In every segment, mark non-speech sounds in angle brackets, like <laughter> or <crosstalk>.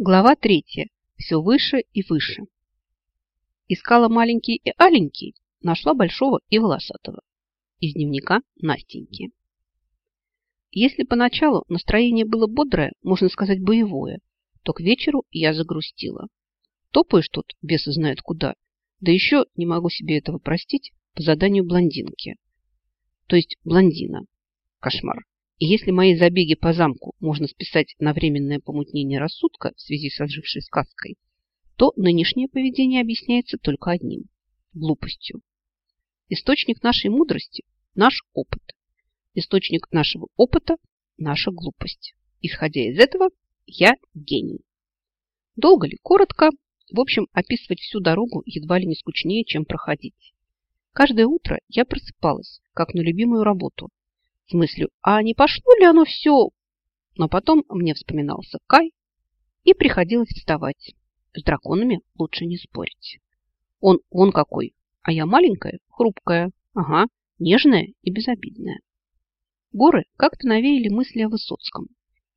Глава третья. Все выше и выше. Искала маленький и аленький, нашла большого и волосатого. Из дневника Настеньки. Если поначалу настроение было бодрое, можно сказать боевое, то к вечеру я загрустила. Топаешь тут, бесы знают куда, да еще не могу себе этого простить по заданию блондинки. То есть блондина. Кошмар. И если мои забеги по замку можно списать на временное помутнение рассудка в связи с ожившей сказкой, то нынешнее поведение объясняется только одним – глупостью. Источник нашей мудрости – наш опыт. Источник нашего опыта – наша глупость. Исходя из этого, я гений. Долго ли, коротко, в общем, описывать всю дорогу едва ли не скучнее, чем проходить. Каждое утро я просыпалась, как на любимую работу, с мыслью, а не пошло ли оно все? Но потом мне вспоминался Кай, и приходилось вставать. С драконами лучше не спорить. Он вон какой, а я маленькая, хрупкая, ага, нежная и безобидная. Горы как-то навеяли мысли о Высоцком,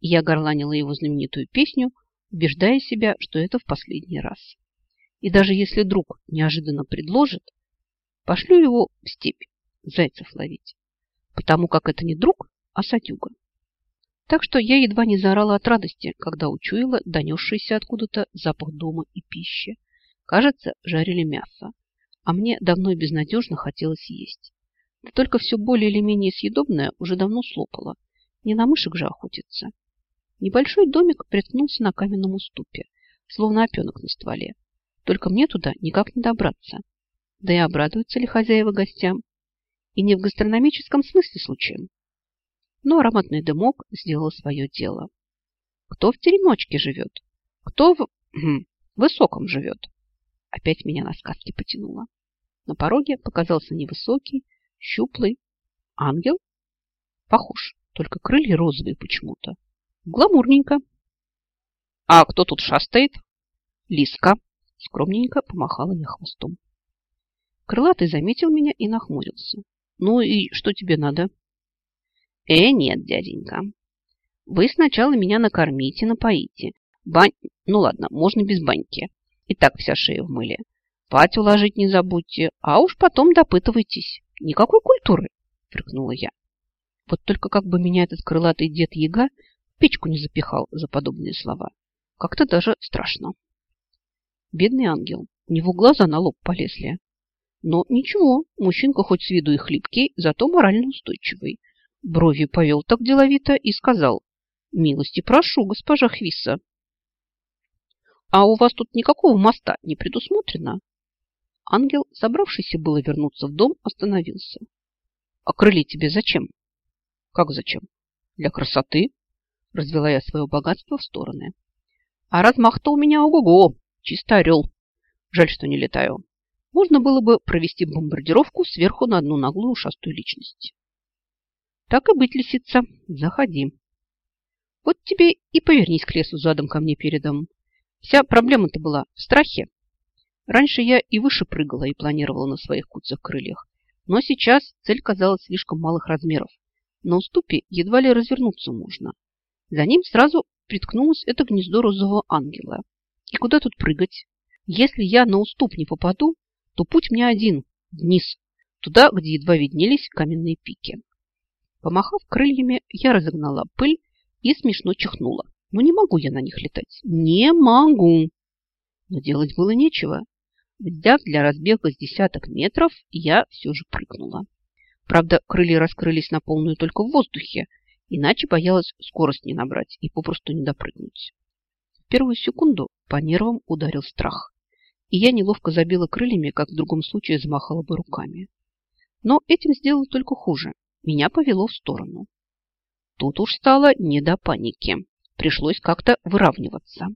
и я горланила его знаменитую песню, убеждая себя, что это в последний раз. И даже если друг неожиданно предложит, пошлю его в степь зайцев ловить потому как это не друг, а садюга. Так что я едва не заорала от радости, когда учуяла донесшийся откуда-то запах дома и пищи. Кажется, жарили мясо, а мне давно и безнадежно хотелось есть. Да только все более или менее съедобное уже давно слопало. Не на мышек же охотиться. Небольшой домик приткнулся на каменном уступе, словно опенок на стволе. Только мне туда никак не добраться. Да и обрадуются ли хозяева гостям? И не в гастрономическом смысле случаем. Но ароматный дымок сделал свое дело. Кто в теремочке живет? Кто в <clears throat> высоком живет? Опять меня на сказки потянуло. На пороге показался невысокий, щуплый ангел. Похож, только крылья розовые почему-то. Гламурненько. А кто тут шастает? Лиска. Скромненько помахала я хвостом. Крылатый заметил меня и нахмурился. Ну и что тебе надо? Э, нет, дяденька. Вы сначала меня накормите, напоите. Бань... Ну ладно, можно без баньки. И так вся шея в мыле. Пать уложить не забудьте, а уж потом допытывайтесь. Никакой культуры, фыркнула я. Вот только как бы меня этот крылатый дед Яга печку не запихал за подобные слова. Как-то даже страшно. Бедный ангел. У него глаза на лоб полезли. Но ничего, мужчинка хоть с виду и хлипкий, зато морально устойчивый. Бровью повел так деловито и сказал, «Милости прошу, госпожа Хвиса». «А у вас тут никакого моста не предусмотрено?» Ангел, собравшийся было вернуться в дом, остановился. «А крыли тебе зачем?» «Как зачем?» «Для красоты», — развела я свое богатство в стороны. «А размах-то у меня ого-го, чисто орел. Жаль, что не летаю можно было бы провести бомбардировку сверху на одну наглую ушастую личность. Так и быть, лисица, заходи. Вот тебе и повернись к лесу задом ко мне передом. Вся проблема-то была в страхе. Раньше я и выше прыгала и планировала на своих куцах крыльях, но сейчас цель казалась слишком малых размеров. На уступе едва ли развернуться можно. За ним сразу приткнулось это гнездо розового ангела. И куда тут прыгать? Если я на уступ не попаду, то путь мне один – вниз, туда, где едва виднелись каменные пики. Помахав крыльями, я разогнала пыль и смешно чихнула. Но не могу я на них летать. Не могу. Но делать было нечего. Взяв для разбега с десяток метров, я все же прыгнула. Правда, крылья раскрылись на полную только в воздухе, иначе боялась скорость не набрать и попросту не допрыгнуть. В первую секунду по нервам ударил страх и я неловко забила крыльями, как в другом случае замахала бы руками. Но этим сделала только хуже. Меня повело в сторону. Тут уж стало не до паники. Пришлось как-то выравниваться.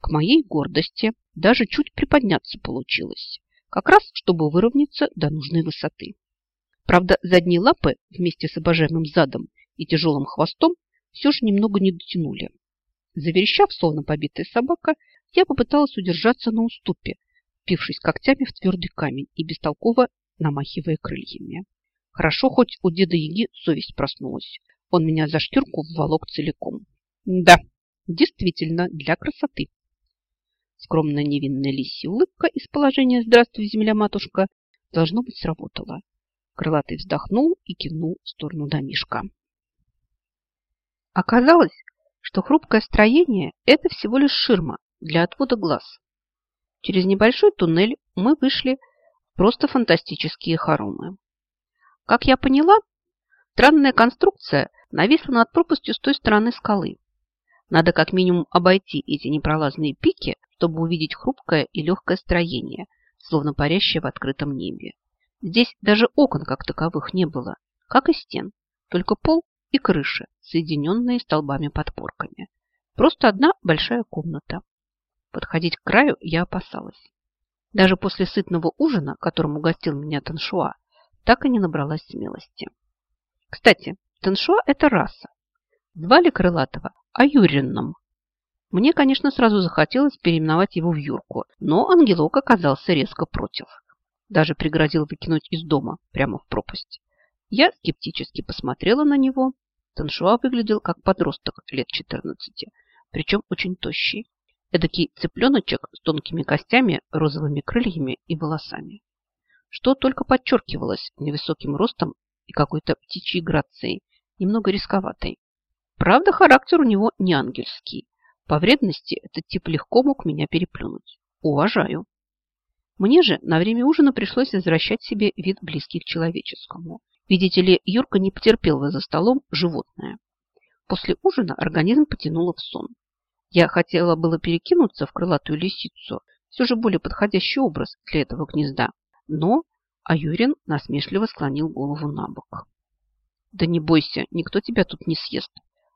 К моей гордости даже чуть приподняться получилось. Как раз, чтобы выровняться до нужной высоты. Правда, задние лапы вместе с обожаемым задом и тяжелым хвостом все же немного не дотянули. Заверещав, словно побитая собака, я попыталась удержаться на уступе, впившись когтями в твердый камень и бестолково намахивая крыльями. Хорошо, хоть у деда Яги совесть проснулась. Он меня за шкирку вволок целиком. Да, Действительно, для красоты. Скромная невинная лисья улыбка из положения «Здравствуй, земля-матушка» должно быть сработала. Крылатый вздохнул и кивнул в сторону домишка. Оказалось, что хрупкое строение – это всего лишь ширма для отвода глаз. Через небольшой туннель мы вышли в просто фантастические хоромы. Как я поняла, странная конструкция нависла над пропастью с той стороны скалы. Надо как минимум обойти эти непролазные пики, чтобы увидеть хрупкое и легкое строение, словно парящее в открытом небе. Здесь даже окон как таковых не было, как и стен, только пол и крыши, соединенные столбами-подпорками. Просто одна большая комната. Подходить к краю я опасалась. Даже после сытного ужина, которым угостил меня Таншуа, так и не набралась смелости. Кстати, Таншуа – это раса. Звали Крылатого Аюринным. Мне, конечно, сразу захотелось переименовать его в Юрку, но ангелок оказался резко против. Даже пригрозил выкинуть из дома прямо в пропасть. Я скептически посмотрела на него. Таншуа выглядел как подросток лет 14, причем очень тощий. Эдакий цыпленочек с тонкими костями, розовыми крыльями и волосами. Что только подчеркивалось невысоким ростом и какой-то птичьей грацией, немного рисковатой. Правда, характер у него не ангельский. По вредности этот тип легко мог меня переплюнуть. Уважаю. Мне же на время ужина пришлось возвращать себе вид близкий к человеческому. Видите ли, Юрка не потерпел за столом животное. После ужина организм потянуло в сон. Я хотела было перекинуться в крылатую лисицу, все же более подходящий образ для этого гнезда, но Аюрин насмешливо склонил голову на бок. Да не бойся, никто тебя тут не съест.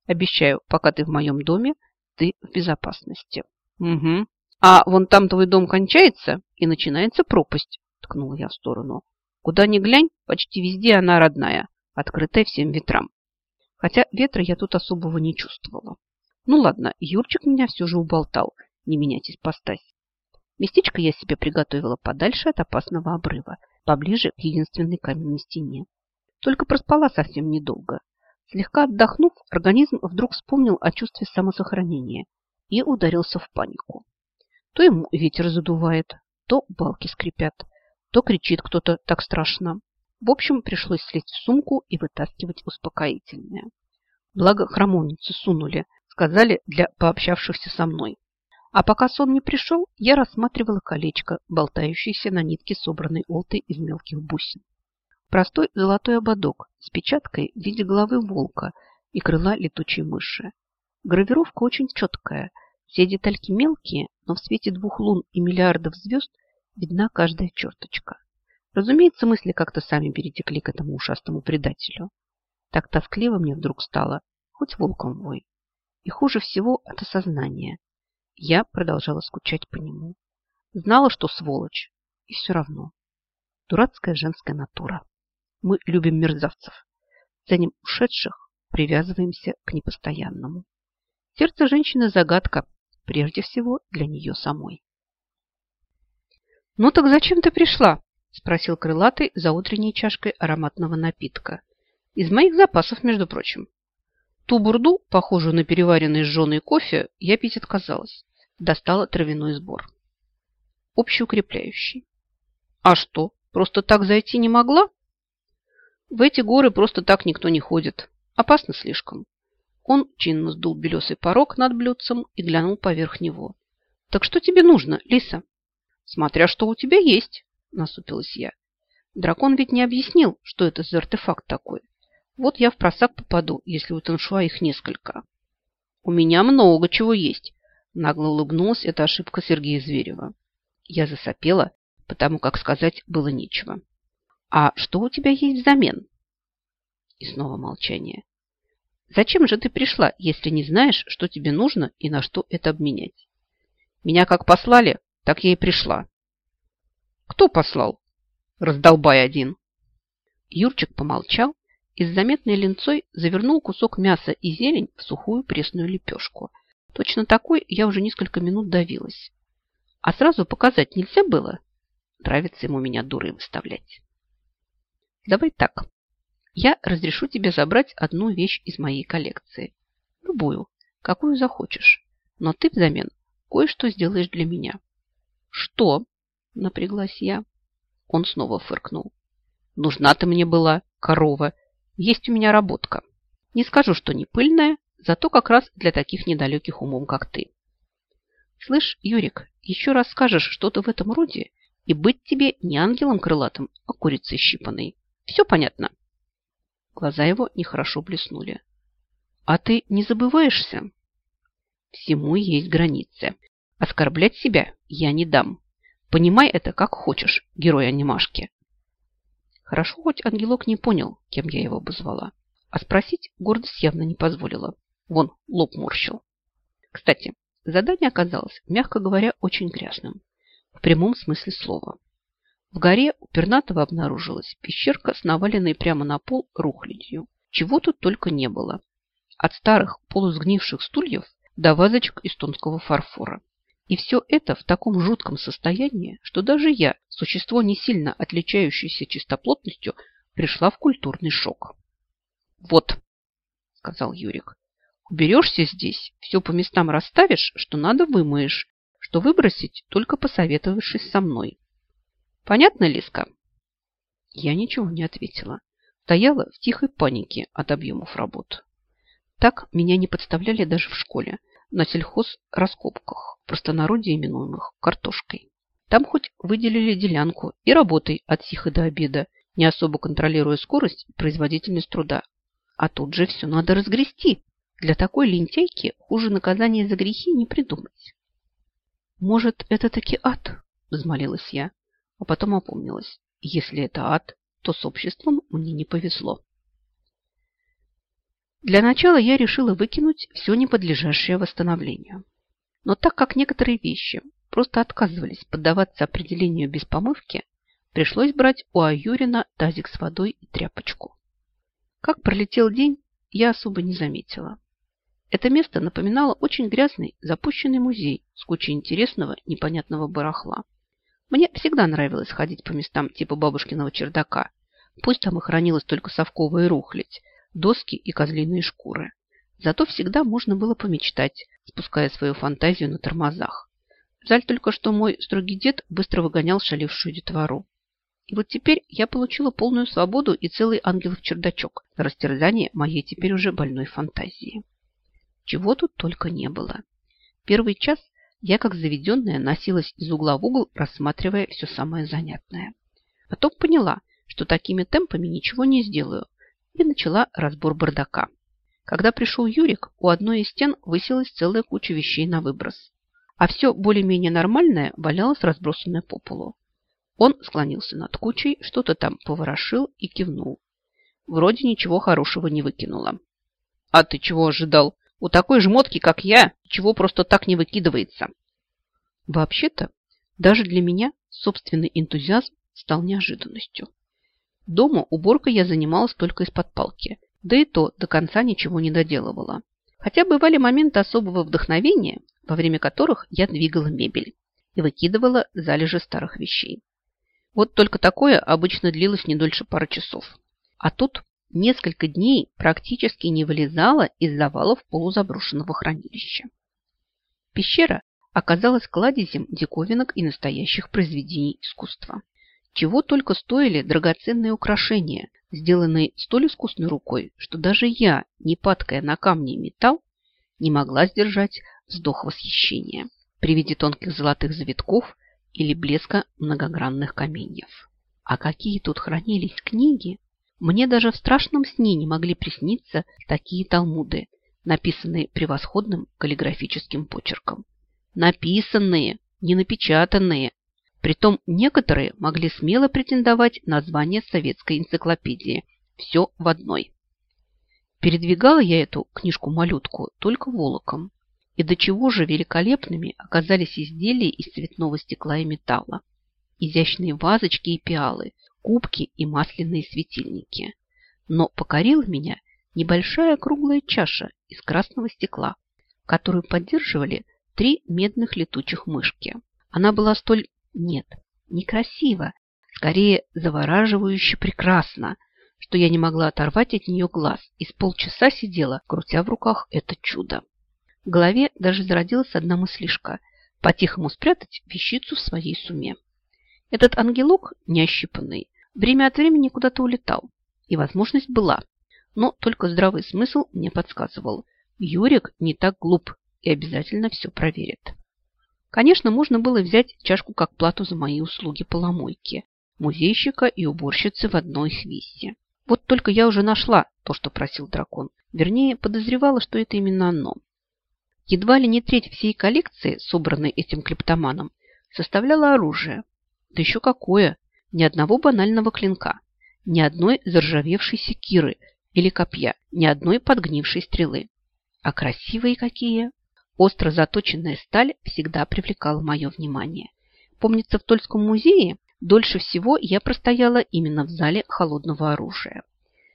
Обещаю, пока ты в моем доме, ты в безопасности. Угу. А вон там твой дом кончается и начинается пропасть, ткнула я в сторону. Куда ни глянь, почти везде она родная, открытая всем ветрам. Хотя ветра я тут особого не чувствовала. Ну ладно, Юрчик меня все же уболтал, не менять ипостась. Местечко я себе приготовила подальше от опасного обрыва, поближе к единственной каменной стене. Только проспала совсем недолго. Слегка отдохнув, организм вдруг вспомнил о чувстве самосохранения и ударился в панику. То ему ветер задувает, то балки скрипят, то кричит кто-то так страшно. В общем, пришлось слезть в сумку и вытаскивать успокоительное. Благо храмовницы сунули, сказали для пообщавшихся со мной. А пока сон не пришел, я рассматривала колечко, болтающееся на нитке собранной олтой из мелких бусин. Простой золотой ободок с печаткой в виде головы волка и крыла летучей мыши. Гравировка очень четкая, все детальки мелкие, но в свете двух лун и миллиардов звезд видна каждая черточка. Разумеется, мысли как-то сами перетекли к этому ушастому предателю. Так тоскливо мне вдруг стало, хоть волком вой. И хуже всего от осознания. Я продолжала скучать по нему. Знала, что сволочь, и все равно. Дурацкая женская натура. Мы любим мерзавцев. Ценим ушедших, привязываемся к непостоянному. Сердце женщины – загадка, прежде всего для нее самой. «Ну так зачем ты пришла?» – спросил крылатый за утренней чашкой ароматного напитка. «Из моих запасов, между прочим». Ту бурду, похожую на переваренный сжженный кофе, я пить отказалась. Достала травяной сбор. Общеукрепляющий. А что, просто так зайти не могла? В эти горы просто так никто не ходит. Опасно слишком. Он чинно сдул белесый порог над блюдцем и глянул поверх него. «Так что тебе нужно, Лиса?» Смотря что у тебя есть, насупилась я. Дракон ведь не объяснил, что это за артефакт такой. Вот я в просак попаду, если у Таншуа их несколько. У меня много чего есть, нагло улыбнулась эта ошибка Сергея Зверева. Я засопела, потому как сказать было нечего. А что у тебя есть взамен? И снова молчание. Зачем же ты пришла, если не знаешь, что тебе нужно и на что это обменять? Меня как послали, так я и пришла. Кто послал? Раздолбай один. Юрчик помолчал и с заметной линцой завернул кусок мяса и зелень в сухую пресную лепешку. Точно такой я уже несколько минут давилась. А сразу показать нельзя было? Нравится ему меня дурой выставлять. Давай так. Я разрешу тебе забрать одну вещь из моей коллекции. Любую, какую захочешь, но ты взамен кое-что сделаешь для меня. Что? Напряглась я. Он снова фыркнул. Нужна ты мне была, корова. Есть у меня работка. Не скажу, что не пыльная, зато как раз для таких недалеких умом, как ты. Слышь, Юрик, еще раз скажешь что-то в этом роде, и быть тебе не ангелом крылатым, а курицей щипанной. Все понятно? Глаза его нехорошо блеснули. А ты не забываешься? Всему есть границы. Оскорблять себя я не дам. Понимай это как хочешь, герой анимашки. Хорошо, хоть ангелок не понял, кем я его обозвала. А спросить гордость явно не позволила. Вон, лоб морщил. Кстати, задание оказалось, мягко говоря, очень грязным. В прямом смысле слова. В горе у Пернатова обнаружилась пещерка с наваленной прямо на пол рухлядью. Чего тут только не было. От старых полусгнивших стульев до вазочек из тонкого фарфора. И все это в таком жутком состоянии, что даже я, существо не сильно отличающееся чистоплотностью, пришла в культурный шок. «Вот», — сказал Юрик, — «уберешься здесь, все по местам расставишь, что надо вымоешь, что выбросить, только посоветовавшись со мной. Понятно, Лиска?» Я ничего не ответила. Стояла в тихой панике от объемов работ. Так меня не подставляли даже в школе, на сельхозраскопках, простонародье именуемых картошкой. Там хоть выделили делянку и работай от сиха до обеда, не особо контролируя скорость и производительность труда. А тут же все надо разгрести. Для такой лентяйки хуже наказания за грехи не придумать. «Может, это таки ад?» – взмолилась я, а потом опомнилась. Если это ад, то с обществом мне не повезло. Для начала я решила выкинуть все неподлежащее восстановлению. Но так как некоторые вещи просто отказывались поддаваться определению без помывки, пришлось брать у Аюрина тазик с водой и тряпочку. Как пролетел день, я особо не заметила. Это место напоминало очень грязный, запущенный музей с кучей интересного, непонятного барахла. Мне всегда нравилось ходить по местам типа бабушкиного чердака. Пусть там и хранилась только совковая рухлядь, доски и козлиные шкуры. Зато всегда можно было помечтать, спуская свою фантазию на тормозах. Жаль только, что мой строгий дед быстро выгонял шалившую детвору. И вот теперь я получила полную свободу и целый ангелов чердачок на растерзание моей теперь уже больной фантазии. Чего тут только не было. Первый час я, как заведенная, носилась из угла в угол, рассматривая все самое занятное. Потом поняла, что такими темпами ничего не сделаю, и начала разбор бардака. Когда пришел Юрик, у одной из стен высилась целая куча вещей на выброс. А все более-менее нормальное валялось разбросанное по полу. Он склонился над кучей, что-то там поворошил и кивнул. Вроде ничего хорошего не выкинула. «А ты чего ожидал? У такой жмотки, как я, чего просто так не выкидывается?» Вообще-то, даже для меня собственный энтузиазм стал неожиданностью. Дома уборкой я занималась только из-под палки, да и то до конца ничего не доделывала. Хотя бывали моменты особого вдохновения, во время которых я двигала мебель и выкидывала залежи старых вещей. Вот только такое обычно длилось не дольше пары часов. А тут несколько дней практически не вылезала из завалов полузаброшенного хранилища. Пещера оказалась кладезем диковинок и настоящих произведений искусства. Чего только стоили драгоценные украшения, сделанные столь искусной рукой, что даже я, не падкая на камни и металл, не могла сдержать вздох восхищения при виде тонких золотых завитков или блеска многогранных каменьев. А какие тут хранились книги! Мне даже в страшном сне не могли присниться такие талмуды, написанные превосходным каллиграфическим почерком. Написанные, не напечатанные, Притом некоторые могли смело претендовать на звание советской энциклопедии. Все в одной. Передвигала я эту книжку-малютку только волоком. И до чего же великолепными оказались изделия из цветного стекла и металла. Изящные вазочки и пиалы, кубки и масляные светильники. Но покорила меня небольшая круглая чаша из красного стекла, которую поддерживали три медных летучих мышки. Она была столь нет, некрасиво, скорее завораживающе прекрасно, что я не могла оторвать от нее глаз и с полчаса сидела, крутя в руках это чудо. В голове даже зародилась одна мыслишка – по-тихому спрятать вещицу в своей суме. Этот ангелок, неощипанный, время от времени куда-то улетал. И возможность была. Но только здравый смысл мне подсказывал. Юрик не так глуп и обязательно все проверит. Конечно, можно было взять чашку как плату за мои услуги поломойки, музейщика и уборщицы в одной хвисте. Вот только я уже нашла то, что просил дракон. Вернее, подозревала, что это именно оно. Едва ли не треть всей коллекции, собранной этим клептоманом, составляло оружие. Да еще какое! Ни одного банального клинка, ни одной заржавевшей секиры или копья, ни одной подгнившей стрелы. А красивые какие! Остро заточенная сталь всегда привлекала мое внимание. Помнится, в Тольском музее дольше всего я простояла именно в зале холодного оружия.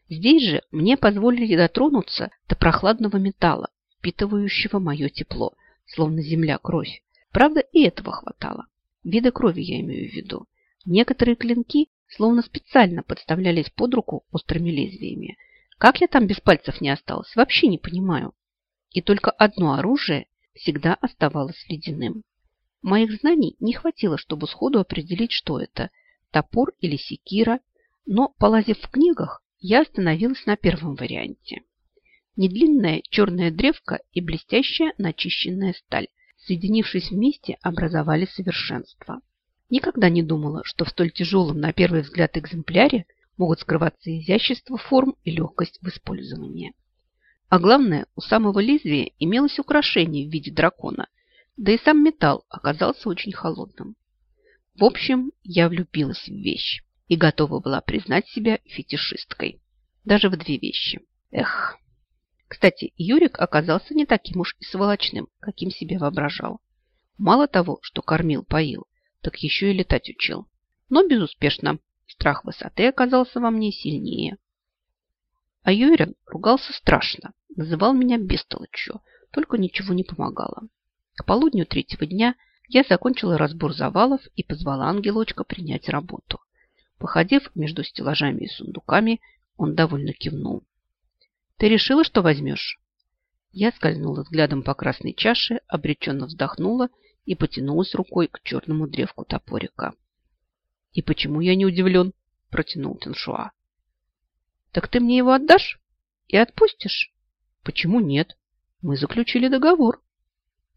Здесь же мне позволили дотронуться до прохладного металла, впитывающего мое тепло, словно земля кровь. Правда, и этого хватало. Вида крови я имею в виду. Некоторые клинки словно специально подставлялись под руку острыми лезвиями. Как я там без пальцев не осталась, вообще не понимаю. И только одно оружие всегда оставалось ледяным. Моих знаний не хватило, чтобы сходу определить, что это – топор или секира, но, полазив в книгах, я остановилась на первом варианте. Недлинная черная древка и блестящая начищенная сталь, соединившись вместе, образовали совершенство. Никогда не думала, что в столь тяжелом на первый взгляд экземпляре могут скрываться изящество форм и легкость в использовании. А главное, у самого лезвия имелось украшение в виде дракона, да и сам металл оказался очень холодным. В общем, я влюбилась в вещь и готова была признать себя фетишисткой. Даже в две вещи. Эх. Кстати, Юрик оказался не таким уж и сволочным, каким себе воображал. Мало того, что кормил, поил, так еще и летать учил. Но безуспешно. Страх высоты оказался во мне сильнее. А Юрин ругался страшно, называл меня бестолочью, только ничего не помогало. К полудню третьего дня я закончила разбор завалов и позвала ангелочка принять работу. Походив между стеллажами и сундуками, он довольно кивнул. «Ты решила, что возьмешь?» Я скользнула взглядом по красной чаше, обреченно вздохнула и потянулась рукой к черному древку топорика. «И почему я не удивлен?» – протянул Теншуа. «Так ты мне его отдашь и отпустишь?» «Почему нет? Мы заключили договор».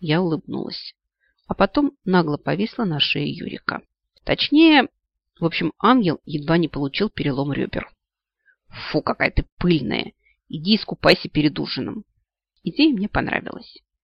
Я улыбнулась, а потом нагло повисла на шее Юрика. Точнее, в общем, ангел едва не получил перелом ребер. «Фу, какая ты пыльная! Иди искупайся перед ужином!» Идея мне понравилась.